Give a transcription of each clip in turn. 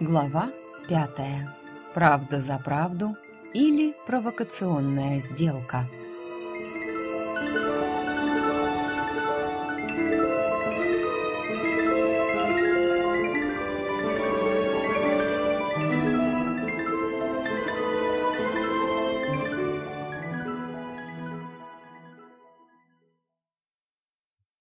Глава пятая. Правда за правду или провокационная сделка.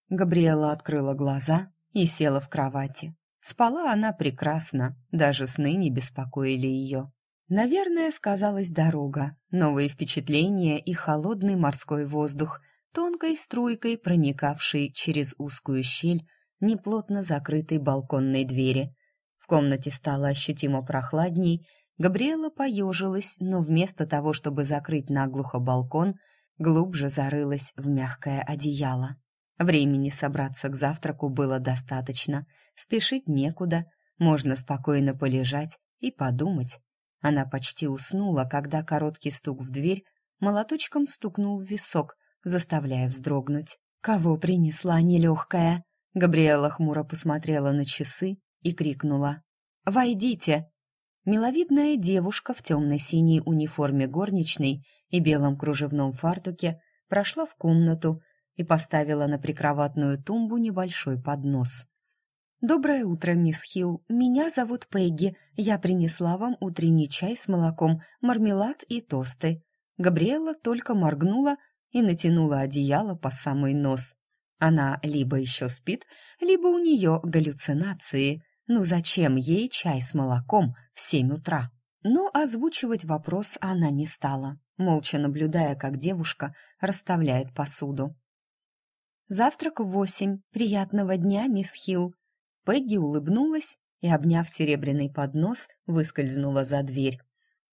Габриэла открыла глаза и села в кровати. Спала она прекрасно, даже сны не беспокоили ее. Наверное, сказалась дорога, новые впечатления и холодный морской воздух, тонкой струйкой проникавший через узкую щель неплотно закрытой балконной двери. В комнате стало ощутимо прохладней, Габриэла поежилась, но вместо того, чтобы закрыть наглухо балкон, глубже зарылась в мягкое одеяло. Времени собраться к завтраку было достаточно, спешить некуда, можно спокойно полежать и подумать. Она почти уснула, когда короткий стук в дверь молоточком стукнул в висок, заставляя вздрогнуть. «Кого принесла нелегкая?» Габриэла хмуро посмотрела на часы и крикнула. «Войдите!» Миловидная девушка в темной синей униформе горничной и белом кружевном фартуке прошла в комнату, и поставила на прикроватную тумбу небольшой поднос. «Доброе утро, мисс Хилл. Меня зовут Пегги. Я принесла вам утренний чай с молоком, мармелад и тосты». Габриэла только моргнула и натянула одеяло по самый нос. Она либо еще спит, либо у нее галлюцинации. Ну зачем ей чай с молоком в семь утра? Но озвучивать вопрос она не стала, молча наблюдая, как девушка расставляет посуду. Завтрак в восемь. Приятного дня, мисс Хилл. Пегги улыбнулась и, обняв серебряный поднос, выскользнула за дверь.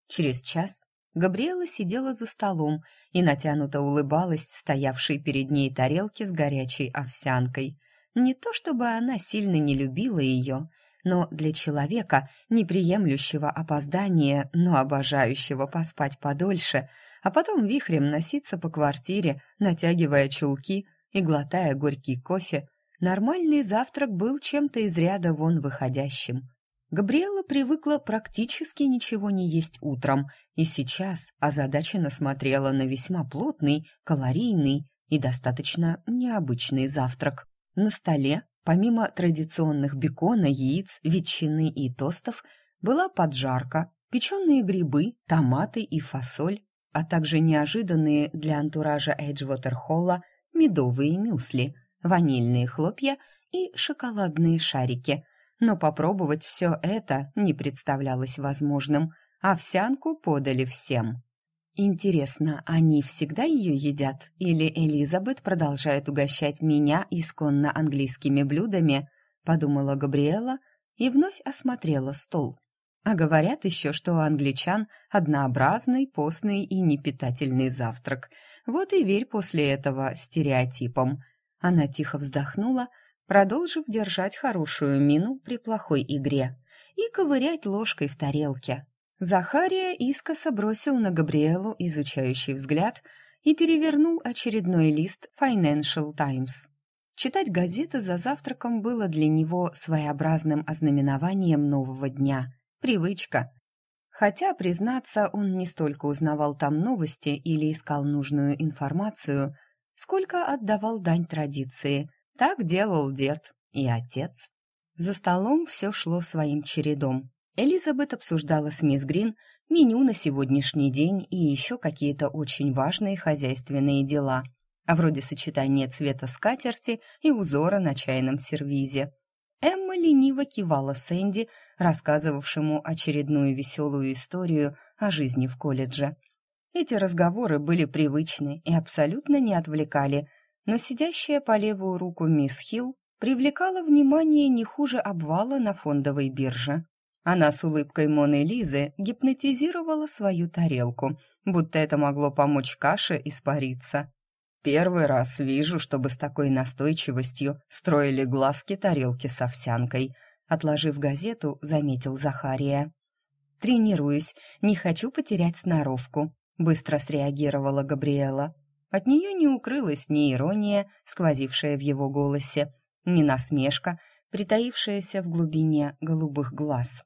Через час Габриэла сидела за столом и натянуто улыбалась стоявшей перед ней тарелке с горячей овсянкой. Не то чтобы она сильно не любила ее, но для человека, не приемлющего опоздания, но обожающего поспать подольше, а потом вихрем носиться по квартире, натягивая чулки – и глотая горький кофе, нормальный завтрак был чем-то из ряда вон выходящим. Габриэла привыкла практически ничего не есть утром, и сейчас озадаченно смотрела на весьма плотный, калорийный и достаточно необычный завтрак. На столе, помимо традиционных бекона, яиц, ветчины и тостов, была поджарка, печеные грибы, томаты и фасоль, а также неожиданные для антуража Эйджвотер-Холла медовые мюсли, ванильные хлопья и шоколадные шарики. Но попробовать все это не представлялось возможным. Овсянку подали всем. Интересно, они всегда ее едят? Или Элизабет продолжает угощать меня исконно английскими блюдами? Подумала Габриэла и вновь осмотрела стол. А говорят еще, что у англичан однообразный, постный и непитательный завтрак. Вот и верь после этого стереотипам. Она тихо вздохнула, продолжив держать хорошую мину при плохой игре и ковырять ложкой в тарелке. Захария искоса бросил на Габриэлу изучающий взгляд и перевернул очередной лист Financial Times. Читать газеты за завтраком было для него своеобразным ознаменованием нового дня. Привычка. Хотя, признаться, он не столько узнавал там новости или искал нужную информацию, сколько отдавал дань традиции. Так делал дед и отец. За столом все шло своим чередом. Элизабет обсуждала с мисс Грин меню на сегодняшний день и еще какие-то очень важные хозяйственные дела, а вроде сочетания цвета скатерти и узора на чайном сервизе. Эмма лениво кивала Сэнди, рассказывавшему очередную веселую историю о жизни в колледже. Эти разговоры были привычны и абсолютно не отвлекали, но сидящая по левую руку мисс Хилл привлекала внимание не хуже обвала на фондовой бирже. Она с улыбкой Моны Лизы гипнотизировала свою тарелку, будто это могло помочь каше испариться. Первый раз вижу, чтобы с такой настойчивостью строили глазки тарелки с овсянкой. Отложив газету, заметил Захария. «Тренируюсь, не хочу потерять сноровку», — быстро среагировала Габриэла. От нее не укрылась ни ирония, сквозившая в его голосе, ни насмешка, притаившаяся в глубине голубых глаз.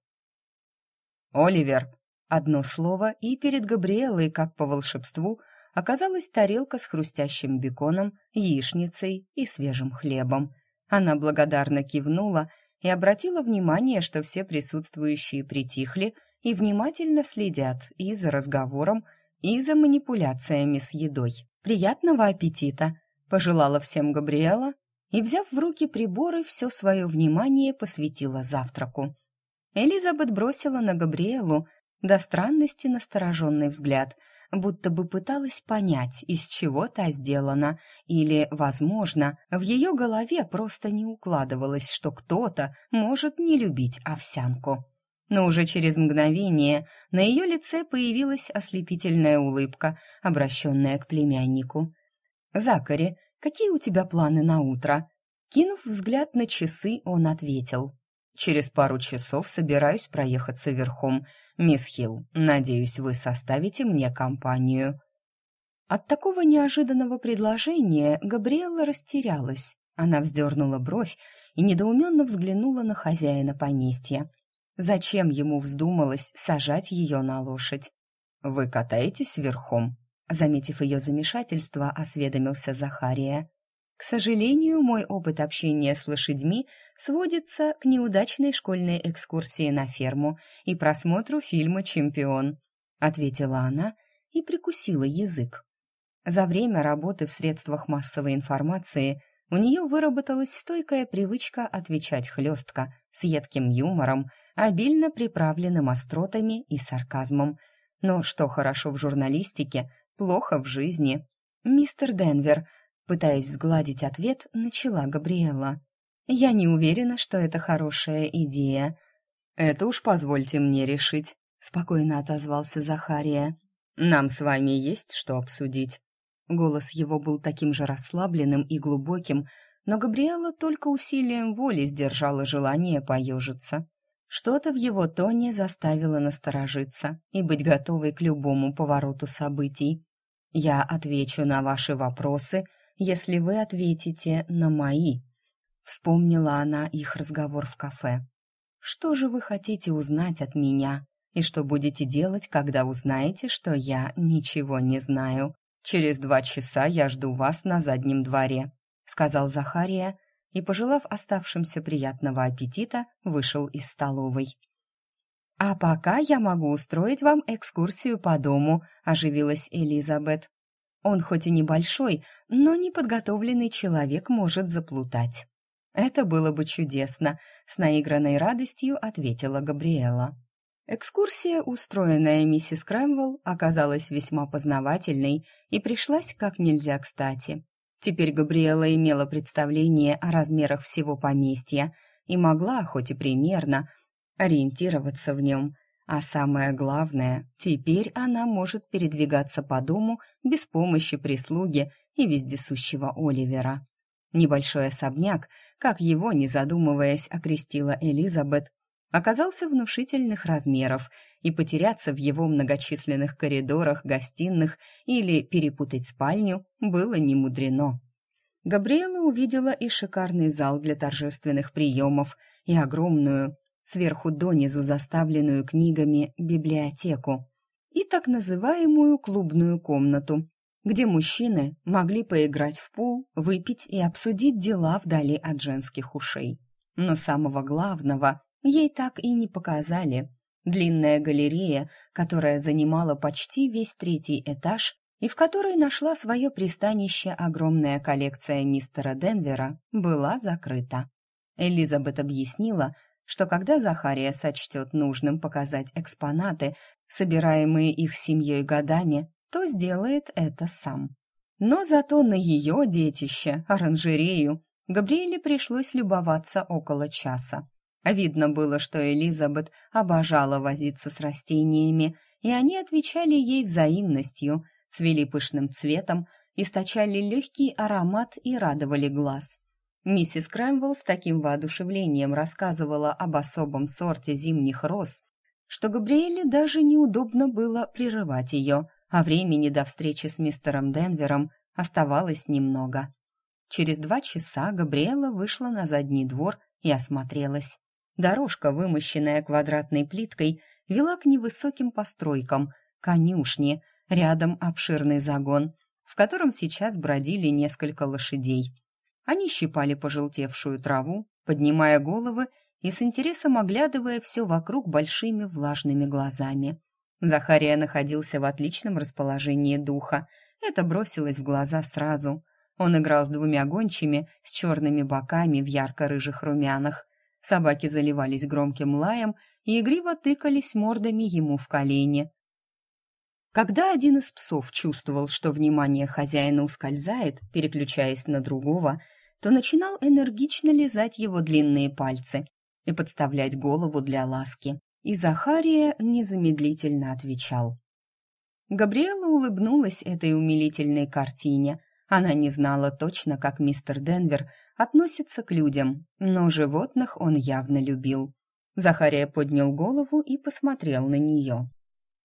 «Оливер!» Одно слово, и перед Габриэлой, как по волшебству, оказалась тарелка с хрустящим беконом, яичницей и свежим хлебом. Она благодарно кивнула и обратила внимание, что все присутствующие притихли и внимательно следят и за разговором, и за манипуляциями с едой. «Приятного аппетита!» — пожелала всем Габриэла и, взяв в руки приборы, все свое внимание посвятила завтраку. Элизабет бросила на Габриэлу до странности настороженный взгляд, будто бы пыталась понять, из чего та сделана, или, возможно, в ее голове просто не укладывалось, что кто-то может не любить овсянку. Но уже через мгновение на ее лице появилась ослепительная улыбка, обращенная к племяннику. «Закари, какие у тебя планы на утро?» Кинув взгляд на часы, он ответил. «Через пару часов собираюсь проехаться верхом. Мисс Хилл, надеюсь, вы составите мне компанию». От такого неожиданного предложения Габриэла растерялась. Она вздернула бровь и недоуменно взглянула на хозяина поместья. Зачем ему вздумалось сажать ее на лошадь? «Вы катаетесь верхом?» Заметив ее замешательство, осведомился Захария. К сожалению, мой опыт общения с лошадьми сводится к неудачной школьной экскурсии на ферму и просмотру фильма «Чемпион», — ответила она и прикусила язык. За время работы в средствах массовой информации у нее выработалась стойкая привычка отвечать хлестко, с едким юмором, обильно приправленным остротами и сарказмом. Но что хорошо в журналистике, плохо в жизни. «Мистер Денвер», Пытаясь сгладить ответ, начала Габриэла. «Я не уверена, что это хорошая идея». «Это уж позвольте мне решить», — спокойно отозвался Захария. «Нам с вами есть что обсудить». Голос его был таким же расслабленным и глубоким, но Габриэла только усилием воли сдержала желание поежиться. Что-то в его тоне заставило насторожиться и быть готовой к любому повороту событий. «Я отвечу на ваши вопросы», если вы ответите на мои». Вспомнила она их разговор в кафе. «Что же вы хотите узнать от меня? И что будете делать, когда узнаете, что я ничего не знаю? Через два часа я жду вас на заднем дворе», — сказал Захария, и, пожелав оставшимся приятного аппетита, вышел из столовой. «А пока я могу устроить вам экскурсию по дому», — оживилась Элизабет. Он хоть и небольшой, но неподготовленный человек может заплутать. Это было бы чудесно, с наигранной радостью ответила Габриэла. Экскурсия, устроенная миссис Крэмвелл, оказалась весьма познавательной и пришлась как нельзя кстати. Теперь Габриэла имела представление о размерах всего поместья и могла, хоть и примерно, ориентироваться в нем, а самое главное, теперь она может передвигаться по дому без помощи прислуги и вездесущего Оливера. Небольшой особняк, как его, не задумываясь, окрестила Элизабет, оказался внушительных размеров, и потеряться в его многочисленных коридорах, гостиных или перепутать спальню было немудрено. Габриэла увидела и шикарный зал для торжественных приемов, и огромную, сверху донизу заставленную книгами библиотеку и так называемую клубную комнату, где мужчины могли поиграть в пул, выпить и обсудить дела вдали от женских ушей. Но самого главного ей так и не показали. Длинная галерея, которая занимала почти весь третий этаж и в которой нашла свое пристанище огромная коллекция мистера Денвера, была закрыта. Элизабет объяснила, что когда Захария сочтет нужным показать экспонаты, собираемые их семьей годами, то сделает это сам. Но зато на ее детище, оранжерею, Габриэле пришлось любоваться около часа. Видно было, что Элизабет обожала возиться с растениями, и они отвечали ей взаимностью, цвели пышным цветом, источали легкий аромат и радовали глаз. Миссис Крэмвелл с таким воодушевлением рассказывала об особом сорте зимних роз, что Габриэле даже неудобно было прерывать ее, а времени до встречи с мистером Денвером оставалось немного. Через два часа Габриэла вышла на задний двор и осмотрелась. Дорожка, вымощенная квадратной плиткой, вела к невысоким постройкам, конюшне, рядом обширный загон, в котором сейчас бродили несколько лошадей. Они щипали пожелтевшую траву, поднимая головы и с интересом оглядывая все вокруг большими влажными глазами. Захария находился в отличном расположении духа. Это бросилось в глаза сразу. Он играл с двумя гончими с черными боками в ярко-рыжих румянах. Собаки заливались громким лаем и игриво тыкались мордами ему в колени. Когда один из псов чувствовал, что внимание хозяина ускользает, переключаясь на другого, то начинал энергично лизать его длинные пальцы и подставлять голову для ласки. И Захария незамедлительно отвечал. Габриэла улыбнулась этой умилительной картине. Она не знала точно, как мистер Денвер относится к людям, но животных он явно любил. Захария поднял голову и посмотрел на нее.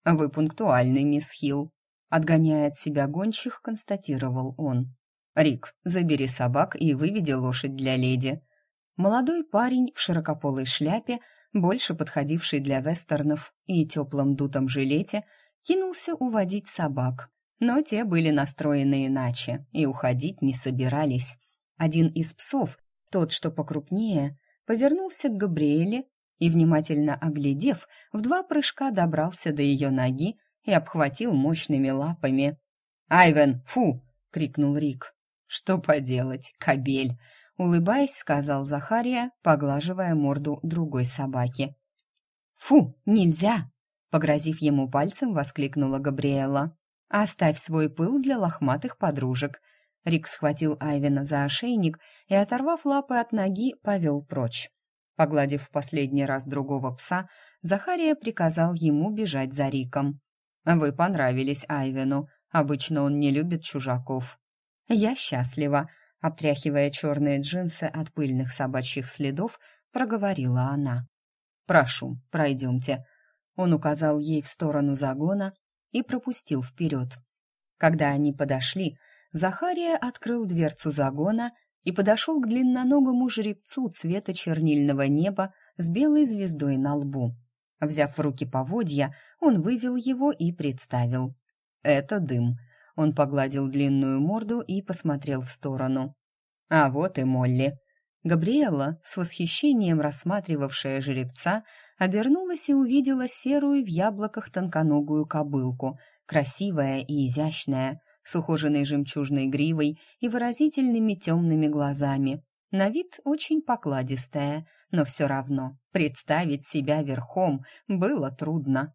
«Вы пунктуальный, мисс Хилл», — отгоняя от себя гончих, констатировал он. «Рик, забери собак и выведи лошадь для леди». Молодой парень в широкополой шляпе, больше подходивший для вестернов, и теплом дутом жилете, кинулся уводить собак. Но те были настроены иначе и уходить не собирались. Один из псов, тот, что покрупнее, повернулся к Габриэле и, внимательно оглядев, в два прыжка добрался до ее ноги и обхватил мощными лапами. «Айвен, фу!» — крикнул Рик. «Что поделать, кобель!» — улыбаясь, сказал Захария, поглаживая морду другой собаки. «Фу, нельзя!» — погрозив ему пальцем, воскликнула Габриэла. «Оставь свой пыл для лохматых подружек». Рик схватил Айвена за ошейник и, оторвав лапы от ноги, повел прочь. Погладив в последний раз другого пса, Захария приказал ему бежать за Риком. «Вы понравились Айвену. Обычно он не любит чужаков». «Я счастлива», — обтряхивая черные джинсы от пыльных собачьих следов, проговорила она. «Прошу, пройдемте». Он указал ей в сторону загона и пропустил вперед. Когда они подошли, Захария открыл дверцу загона и подошел к длинноногому жеребцу цвета чернильного неба с белой звездой на лбу. Взяв в руки поводья, он вывел его и представил. «Это дым», он погладил длинную морду и посмотрел в сторону. «А вот и Молли». Габриэла, с восхищением рассматривавшая жеребца, обернулась и увидела серую в яблоках тонконогую кобылку, красивая и изящная, с ухоженной жемчужной гривой и выразительными темными глазами. На вид очень покладистая, но все равно представить себя верхом было трудно.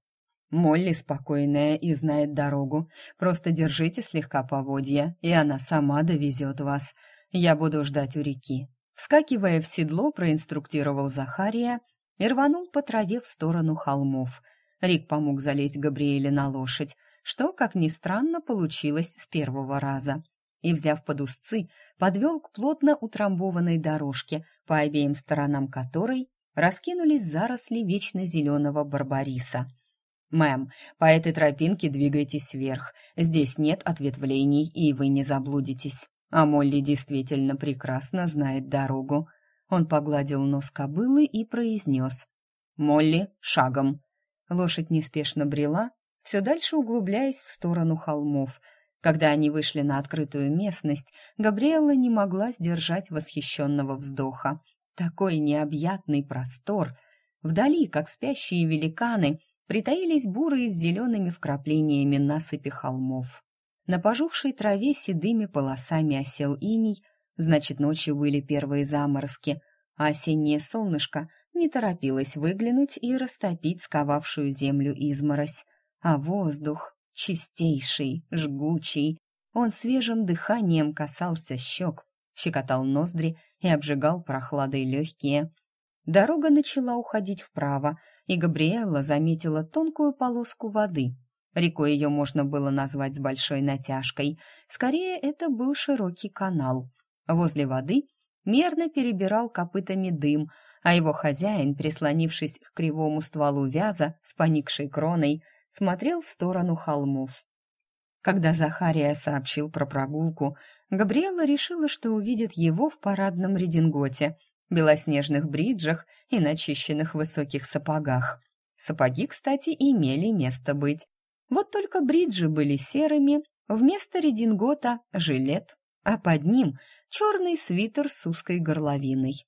Молли спокойная и знает дорогу. Просто держите слегка поводья, и она сама довезет вас. Я буду ждать у реки». Вскакивая в седло, проинструктировал Захария и рванул по траве в сторону холмов. Рик помог залезть Габриэле на лошадь, что, как ни странно, получилось с первого раза. И, взяв под узцы, подвел к плотно утрамбованной дорожке, по обеим сторонам которой раскинулись заросли вечно зеленого барбариса — «Мэм, по этой тропинке двигайтесь вверх. Здесь нет ответвлений, и вы не заблудитесь. А Молли действительно прекрасно знает дорогу». Он погладил нос кобылы и произнес. «Молли, шагом!» Лошадь неспешно брела, все дальше углубляясь в сторону холмов. Когда они вышли на открытую местность, Габриэла не могла сдержать восхищенного вздоха. Такой необъятный простор! Вдали, как спящие великаны, притаились бурые с зелеными вкраплениями насыпи холмов. На пожухшей траве седыми полосами осел иней, значит, ночью были первые заморозки, а осеннее солнышко не торопилось выглянуть и растопить сковавшую землю изморозь. А воздух чистейший, жгучий, он свежим дыханием касался щек, щекотал ноздри и обжигал прохладой легкие. Дорога начала уходить вправо, и Габриэлла заметила тонкую полоску воды. Рекой ее можно было назвать с большой натяжкой. Скорее, это был широкий канал. Возле воды мерно перебирал копытами дым, а его хозяин, прислонившись к кривому стволу вяза с поникшей кроной, смотрел в сторону холмов. Когда Захария сообщил про прогулку, Габриэла решила, что увидит его в парадном рединготе, белоснежных бриджах и начищенных высоких сапогах. Сапоги, кстати, имели место быть. Вот только бриджи были серыми, вместо редингота — жилет, а под ним — черный свитер с узкой горловиной.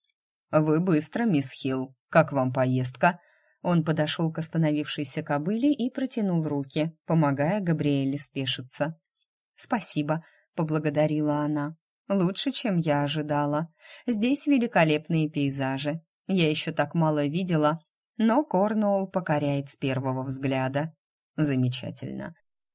«Вы быстро, мисс Хилл. Как вам поездка?» Он подошел к остановившейся кобыле и протянул руки, помогая Габриэле спешиться. «Спасибо», — поблагодарила она. «Лучше, чем я ожидала. Здесь великолепные пейзажи. Я еще так мало видела, но Корнуолл покоряет с первого взгляда. Замечательно.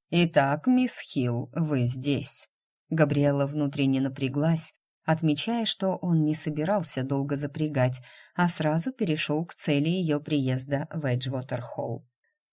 Итак, мисс Хилл, вы здесь». Габриэла внутренне напряглась, отмечая, что он не собирался долго запрягать, а сразу перешел к цели ее приезда в Эджвотер-Холл.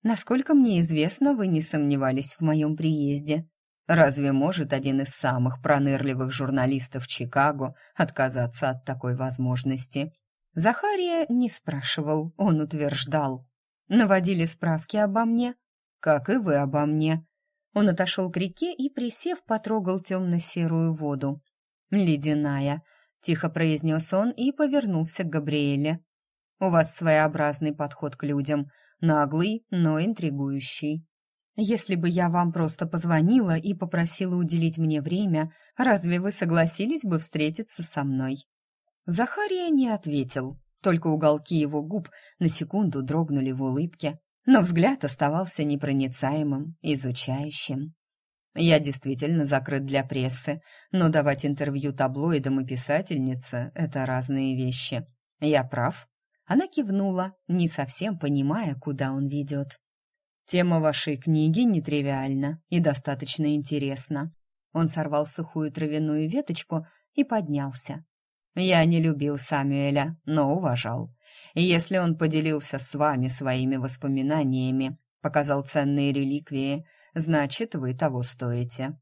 «Насколько мне известно, вы не сомневались в моем приезде. Разве может один из самых пронырливых журналистов Чикаго отказаться от такой возможности?» Захария не спрашивал, он утверждал. «Наводили справки обо мне, как и вы обо мне». Он отошел к реке и, присев, потрогал темно-серую воду. «Ледяная», — тихо произнес он и повернулся к Габриэле. «У вас своеобразный подход к людям, наглый, но интригующий. Если бы я вам просто позвонила и попросила уделить мне время, разве вы согласились бы встретиться со мной?» Захария не ответил, только уголки его губ на секунду дрогнули в улыбке, но взгляд оставался непроницаемым, изучающим. Я действительно закрыт для прессы, но давать интервью таблоидам и писательнице — это разные вещи. Я прав?» Она кивнула, не совсем понимая, куда он ведет. «Тема вашей книги нетривиальна и достаточно интересна». Он сорвал сухую травяную веточку и поднялся. «Я не любил Самюэля, но уважал. Если он поделился с вами своими воспоминаниями, показал ценные реликвии, значит, вы того стоите».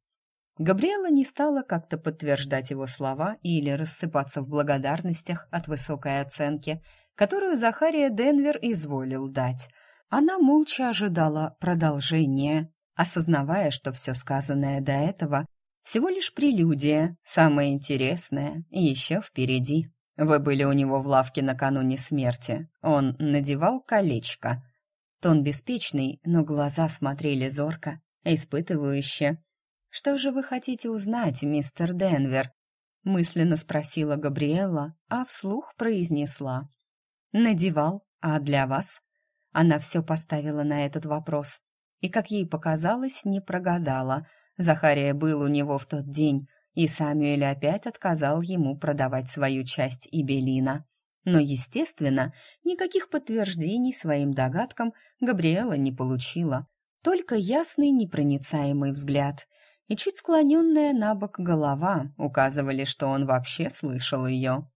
Габриэла не стала как-то подтверждать его слова или рассыпаться в благодарностях от высокой оценки, которую Захария Денвер изволил дать. Она молча ожидала продолжения, осознавая, что все сказанное до этого всего лишь прелюдия, самое интересное еще впереди. Вы были у него в лавке накануне смерти. Он надевал колечко. Тон беспечный, но глаза смотрели зорко, испытывающе. «Что же вы хотите узнать, мистер Денвер?» мысленно спросила Габриэла, а вслух произнесла. «Надевал, а для вас?» Она все поставила на этот вопрос. И, как ей показалось, не прогадала. Захария был у него в тот день, и Самюэль опять отказал ему продавать свою часть Ibelina. Но, естественно, никаких подтверждений своим догадкам Габриэла не получила, только ясный непроницаемый взгляд и чуть склоненная на бок голова указывали, что он вообще слышал ее.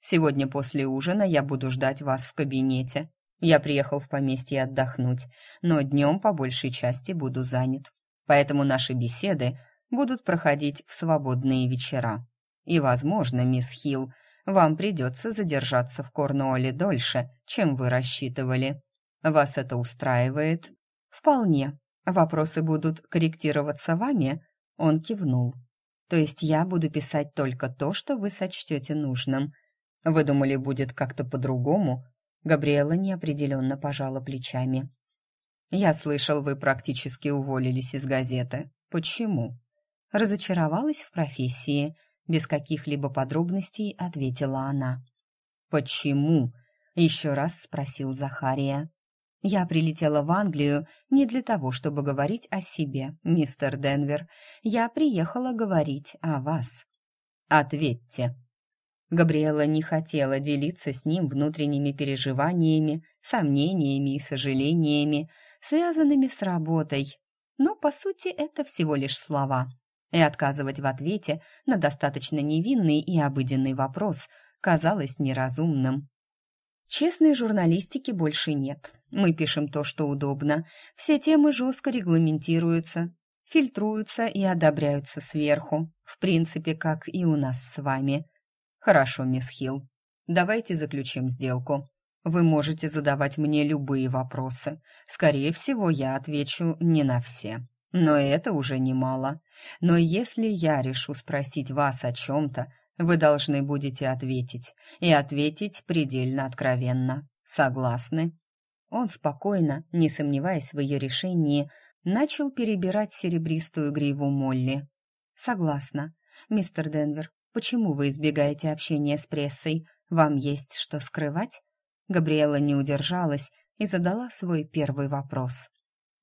«Сегодня после ужина я буду ждать вас в кабинете. Я приехал в поместье отдохнуть, но днем по большей части буду занят. Поэтому наши беседы будут проходить в свободные вечера. И, возможно, мисс Хилл, вам придется задержаться в Корнуолле дольше, чем вы рассчитывали. Вас это устраивает?» «Вполне. Вопросы будут корректироваться вами?» Он кивнул. «То есть я буду писать только то, что вы сочтете нужным. Вы думали, будет как-то по-другому?» Габриэла неопределенно пожала плечами. «Я слышал, вы практически уволились из газеты. Почему?» Разочаровалась в профессии. Без каких-либо подробностей ответила она. «Почему?» — еще раз спросил Захария. «Я прилетела в Англию не для того, чтобы говорить о себе, мистер Денвер. Я приехала говорить о вас». «Ответьте». Габриэла не хотела делиться с ним внутренними переживаниями, сомнениями и сожалениями, связанными с работой. Но, по сути, это всего лишь слова и отказывать в ответе на достаточно невинный и обыденный вопрос казалось неразумным. Честной журналистики больше нет. Мы пишем то, что удобно. Все темы жестко регламентируются, фильтруются и одобряются сверху. В принципе, как и у нас с вами. Хорошо, мисс Хилл. Давайте заключим сделку. Вы можете задавать мне любые вопросы. Скорее всего, я отвечу не на все. Но это уже немало. Но если я решу спросить вас о чем-то, вы должны будете ответить, и ответить предельно откровенно. Согласны?» Он спокойно, не сомневаясь в ее решении, начал перебирать серебристую гриву Молли. «Согласна. Мистер Денвер, почему вы избегаете общения с прессой? Вам есть что скрывать?» Габриэла не удержалась и задала свой первый вопрос.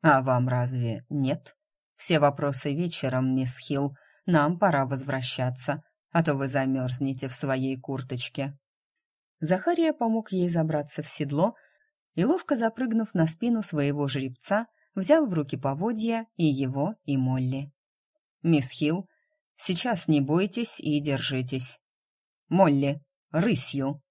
«А вам разве нет? Все вопросы вечером, мисс Хилл. Нам пора возвращаться, а то вы замерзнете в своей курточке». Захария помог ей забраться в седло и, ловко запрыгнув на спину своего жеребца, взял в руки поводья и его, и Молли. «Мисс Хилл, сейчас не бойтесь и держитесь. Молли, рысью!»